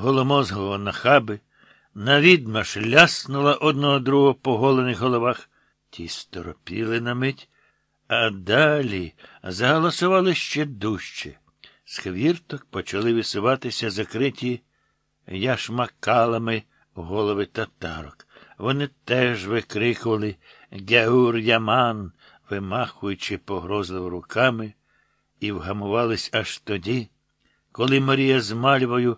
голомозгового нахаби, навідмаш ляснула одного другого по голених головах. Ті сторопіли на мить, а далі заголосували ще дужче. З хвірток почали висуватися закриті яшмакалами голови татарок. Вони теж викрикували Геур Яман, вимахуючи погрозливо руками, і вгамувались аж тоді, коли Марія з Мальвою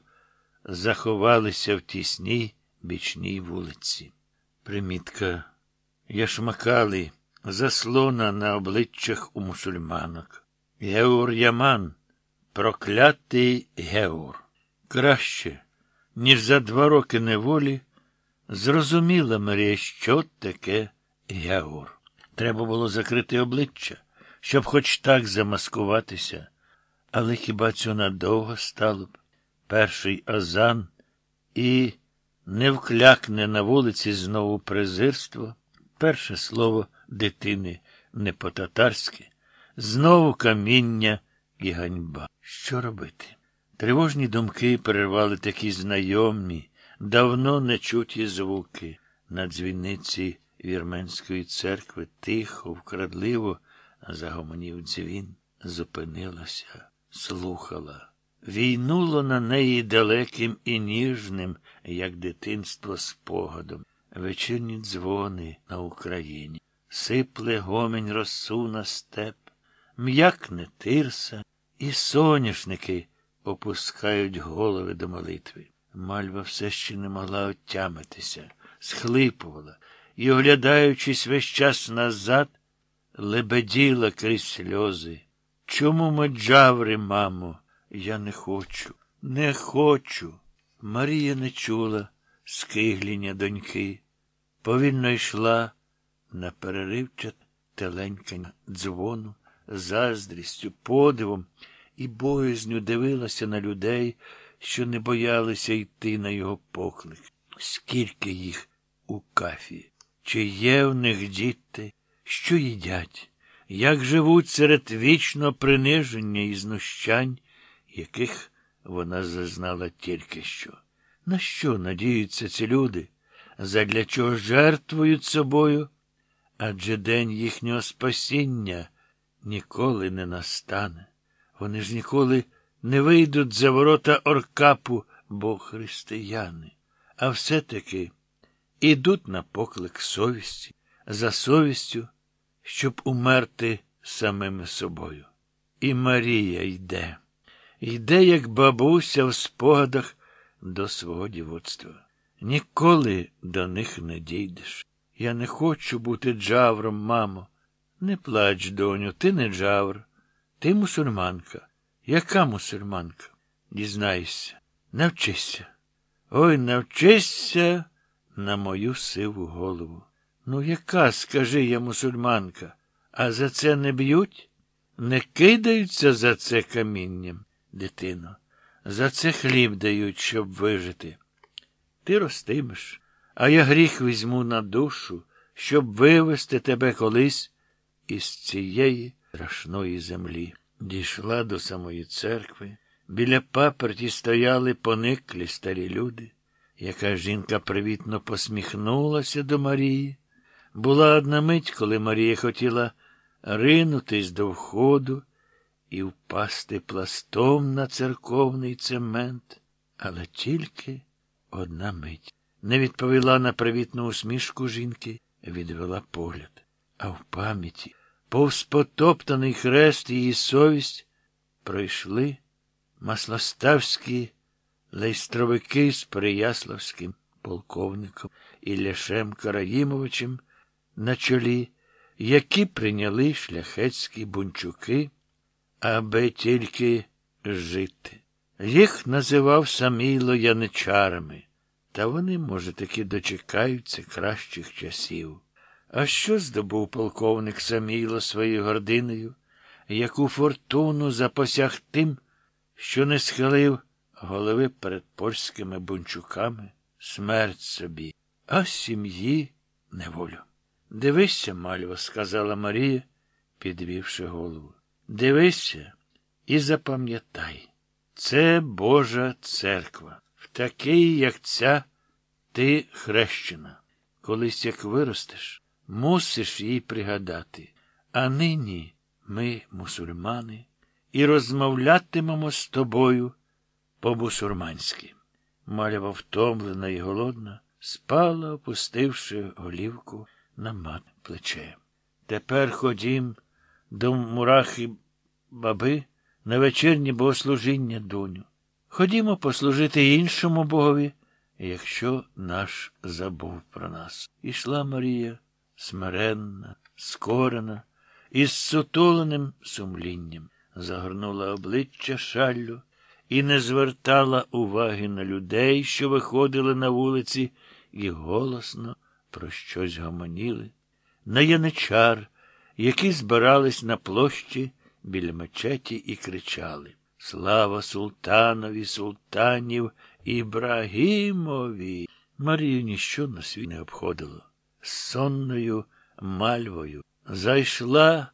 заховалися в тісній бічній вулиці. Примітка. Яшмакали, заслона на обличчях у мусульманок. Геур Яман, проклятий Геур. Краще, ніж за два роки неволі, зрозуміла Марія, що таке Геур. Треба було закрити обличчя, щоб хоч так замаскуватися. Але хіба цього надовго стало б? Перший азан і не вклякне на вулиці знову презирство. Перше слово дитини не по-татарськи, знову каміння і ганьба. Що робити? Тривожні думки перервали такі знайомі, давно нечуті звуки. На дзвіниці вірменської церкви тихо, вкрадливо загомонів дзвін, зупинилася, слухала. Війнуло на неї далеким і ніжним, як дитинство спогадом. Вечірні дзвони на Україні, сипле гомінь росу на степ, м'якне тирса, і соняшники опускають голови до молитви. Мальва все ще не могла отямитися, схлипувала і, оглядаючись весь час назад, лебеділа крізь сльози. Чому ми джаври, мамо? Я не хочу, не хочу. Марія не чула скигління доньки, повільно йшла на переривчат теленькання дзвону, заздрістю, подивом і боязню дивилася на людей, що не боялися йти на його поклик. Скільки їх у кафі, чи є в них діти, що їдять, як живуть серед вічного приниження і знущань, яких вона зазнала тільки що. На що надіються ці люди? Задля чого жертвують собою? Адже день їхнього спасіння ніколи не настане. Вони ж ніколи не вийдуть за ворота Оркапу, бо християни, а все-таки ідуть на поклик совісті, за совістю, щоб умерти самими собою. І Марія йде, йде, як бабуся в спогадах до свого дівоцтва. Ніколи до них не дійдеш. Я не хочу бути джавром, мамо. Не плач, доню, ти не джавр. Ти мусульманка. Яка мусульманка? Дізнайся, навчися. Ой, навчися на мою сиву голову. Ну, яка, скажи я, мусульманка, а за це не б'ють? Не кидаються за це камінням, дитино. За це хліб дають, щоб вижити. Ти ростимеш, а я гріх візьму на душу, щоб вивести тебе колись із цієї страшної землі. Дійшла до самої церкви. Біля паперті стояли пониклі старі люди. Яка жінка привітно посміхнулася до Марії. Була одна мить, коли Марія хотіла ринутись до входу і впасти пластом на церковний цемент, але тільки одна мить. Не відповіла на привітну усмішку жінки, відвела погляд. А в пам'яті, повз потоптаний хрест її совість, пройшли маслоставські лейстровики з Переяславським полковником Ілляшем Караїмовичем на чолі, які прийняли шляхетські бунчуки аби тільки жити. Їх називав Саміло яничарами, та вони, може, таки дочекаються кращих часів. А що здобув полковник Саміло своєю гординою, яку фортуну запосяг тим, що не схилив голови перед польськими бунчуками, смерть собі, а сім'ї неволю. Дивися, мальво, сказала Марія, підвівши голову. Дивися і запам'ятай, це Божа церква. В такий, як ця, ти хрещена. Колись як виростеш, мусиш їй пригадати. А нині ми, мусульмани, і розмовлятимемо з тобою по-бусурманськи. Малява втомлена і голодна, спала, опустивши голівку на мат плече. Тепер ходім до мурахи баби на вечірнє богослужіння, доню. Ходімо послужити іншому богові, якщо наш забув про нас. Ішла Марія, смиренна, скорена, із сутуленим сумлінням, загорнула обличчя шаллю і не звертала уваги на людей, що виходили на вулиці, і голосно про щось гомоніли, на яничар, які збирались на площі біля мечеті і кричали Слава султанові, султанів Ібрагімові. Марію ніщо на світ не обходило. З сонною мальвою зайшла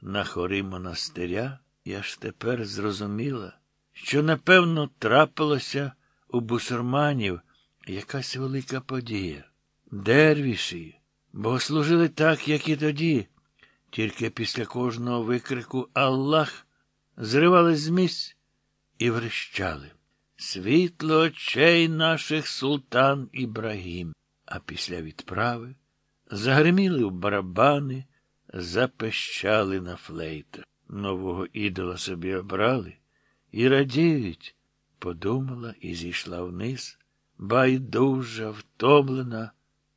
на хори монастиря і аж тепер зрозуміла, що, напевно, трапилося у бусурманів якась велика подія. Дервіші богослужили так, як і тоді, тільки після кожного викрику Аллах зривались з місць і врещали. Світло очей наших султан Ібрагім. А після відправи загриміли в барабани, запещали на флейтах. Нового ідола собі обрали і радіють, подумала і зійшла вниз, байдужа, втомлена,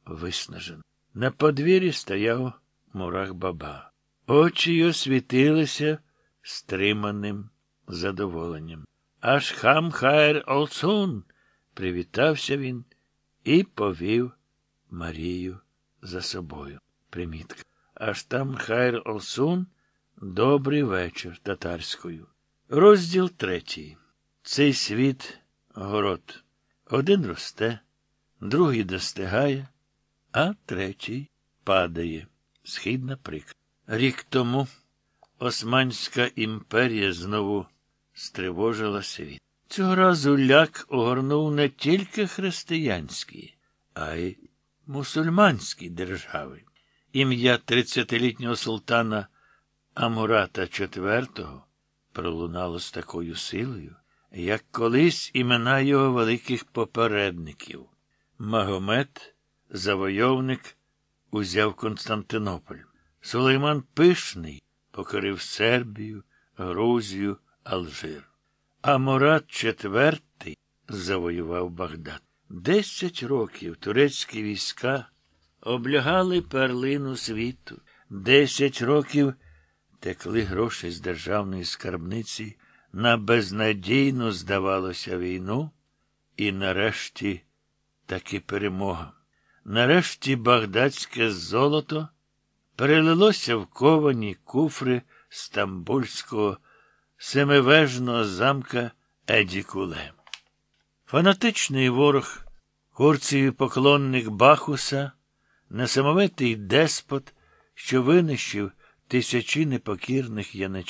виснажена. На подвір'ї стояв мурах баба. Очі й освітилися стриманим задоволенням. Аж хам хайр олсун, привітався він і повів Марію за собою. Примітка. Аж там хайр олсун добрий вечір татарською. Розділ третій. Цей світ город. Один росте, другий достигає, а третій падає. Східна прик. Рік тому Османська імперія знову стривожила світ. Цього разу ляк огорнув не тільки християнські, а й мусульманські держави. Ім'я тридцятилітнього султана Амурата IV пролунало з такою силою, як колись імена його великих попередників. Магомед, завойовник, узяв Константинополь. Сулейман Пишний покорив Сербію, Грузію, Алжир. А Мурат IV завоював Багдад. Десять років турецькі війська облягали перлину світу. Десять років текли гроші з державної скарбниці на безнадійну, здавалося, війну, і нарешті таки перемога. Нарешті багдадське золото перелилося в ковані куфри стамбульського семивежного замка Едікуле. Фанатичний ворог, курцію поклонник Бахуса, несамовитий деспот, що винищив тисячі непокірних яничів,